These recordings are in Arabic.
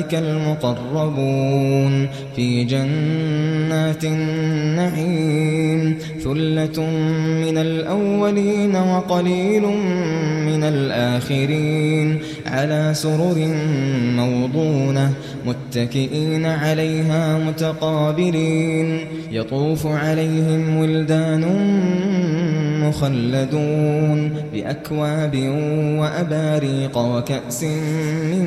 أولئك المقربون في جنات النعيم ثلة من الأولين وقليل من الآخرين على سرر موضونة متكئين عليها متقابلين يطوف عليهم ولدان مخلدون بأكواب وأباريق وكأس من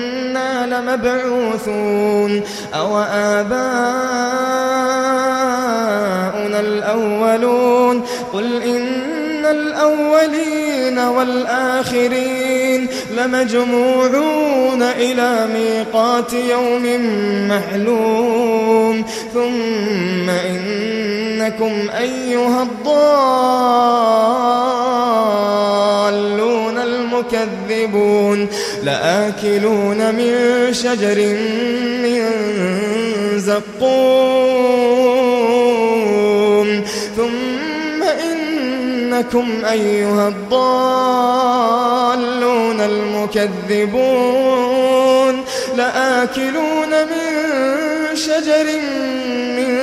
لَمَبْعُوثُونَ أَوْ آبَاؤُنَا الْأَوَّلُونَ قُلْ إِنَّ الْأَوَّلِينَ وَالْآخِرِينَ لَمَجْمُوعُونَ إِلَى مِيقَاتِ يَوْمٍ مَّعْلُومٍ ثُمَّ إِنَّكُمْ أَيُّهَا الضَّالُّونَ الْمُكَذِّبُونَ لآكلون من شجر من زقوم. ثم إنكم أيها الضالون المكذبون. لآكلون من شجر من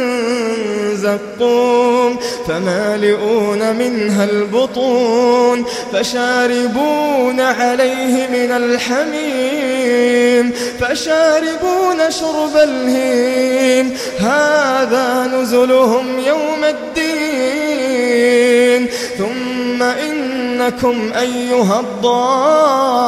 زقوم فمالئون منها البطون فشاربون عليه من الحميم فشاربون شرب الهيم هذا نزلهم يوم الدين ثم إنكم أيها الضالون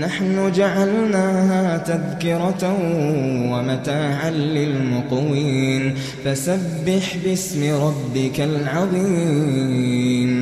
نحن جعلناها تذكرة ومتاعا للمقوين. فسبح باسم ربك العظيم.